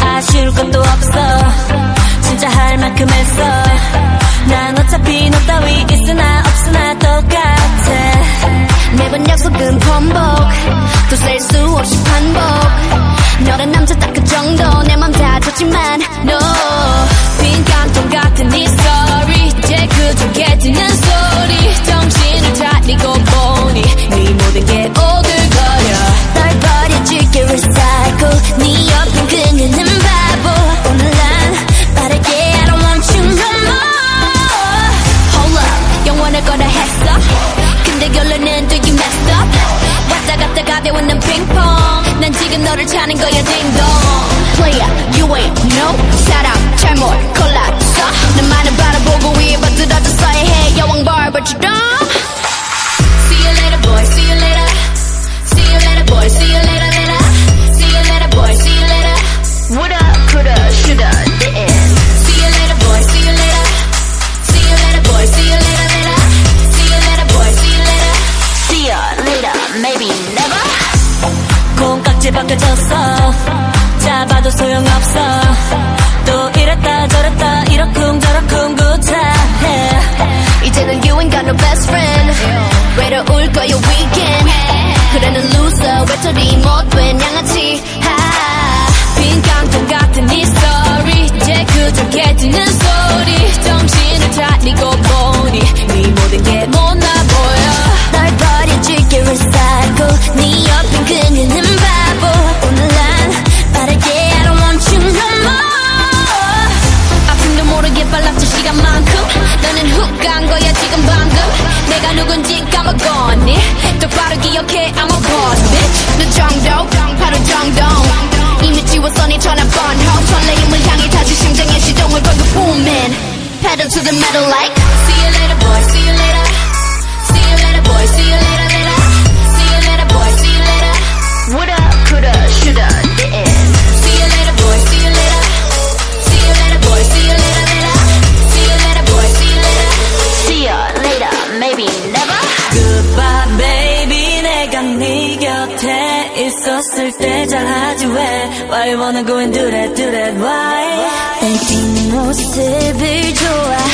아쉬울 것도 없어. 진짜 할 만큼 했어. 난 어차피 너 따위 있으나 없으나 똑같아. 매번 약속은 번복. 또 셀 수 없이 반복 지금 너를 찾는 거야 딩동 player you ain't no 사랑 잘못 골랐 없어. 또 이랬다 저랬다 이러쿵 저러쿵 구차해. 이제는 you ain't got no best friend. 외로울 거야 weekend. 그래는 loser 외톨이 못된 양아치. 하빈 깡통 같은 네 story. 이제 그저께 듣는 지웠어 네 전화 번호 설레임을 향해 다시 심장의 시동을 걸고 booming pedal to the metal like See you later boy see you later See you later boy see you later later 봤을 때 잘하지 왜 Why you wanna go and do that do that? Why? 난 네 모습을 좋아